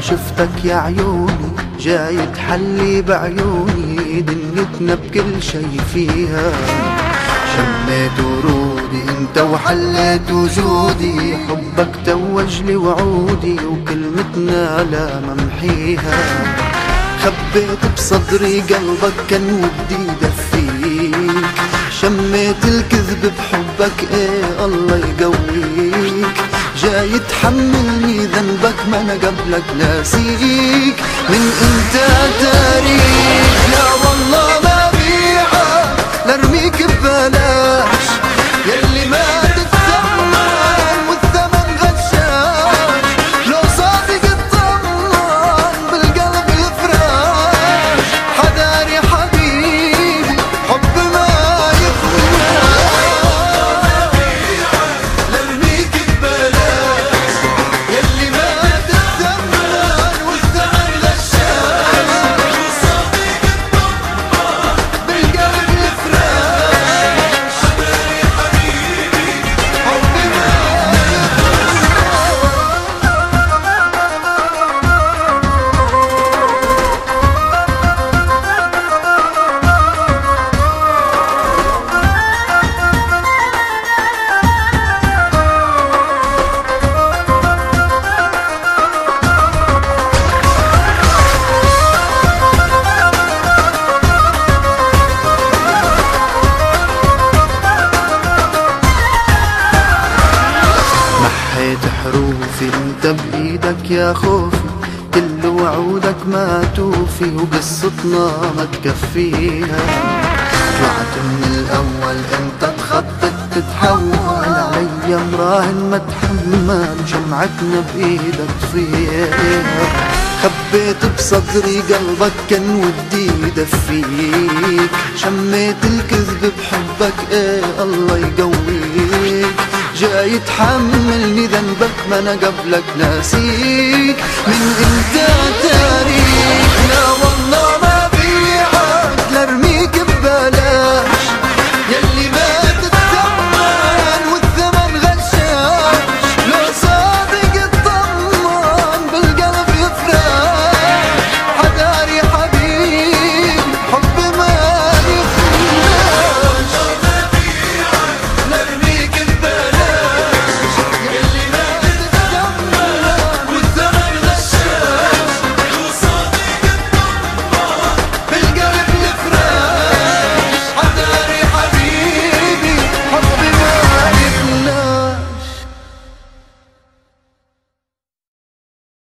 شفتك يا عيوني جاي تحلي بعيوني دنيتنا بكل شي فيها. شميت ورودي أنت وحليت وجودي حبك توج لي وعودي وكلمتنا لا ممحيها. خبيت بصدري قلبك كان ودي دفيك شميت الكذب بحبك إيه الله يقويك. جاي تحملني ذنبك ما أنا قبلك ناسيك من أنت تاريخ لا والله ما بيعك لارميك ببلاش محيت حروفي انت بايدك يا خوفي. كل وعودك ما توفي وقصتنا ما تكفيها. طلعت من الأول أنت تخطط تتحول علي مراهن ما تحمل شمعتنا بإيدك تطفيها خبيت بصدري قلبك كان ودي يدفيك. شميت الكذب بحبك إيه الله يقويك. جاي تحملني ذنبك ما أنا قبلك ناسيك. من إنت تاريخ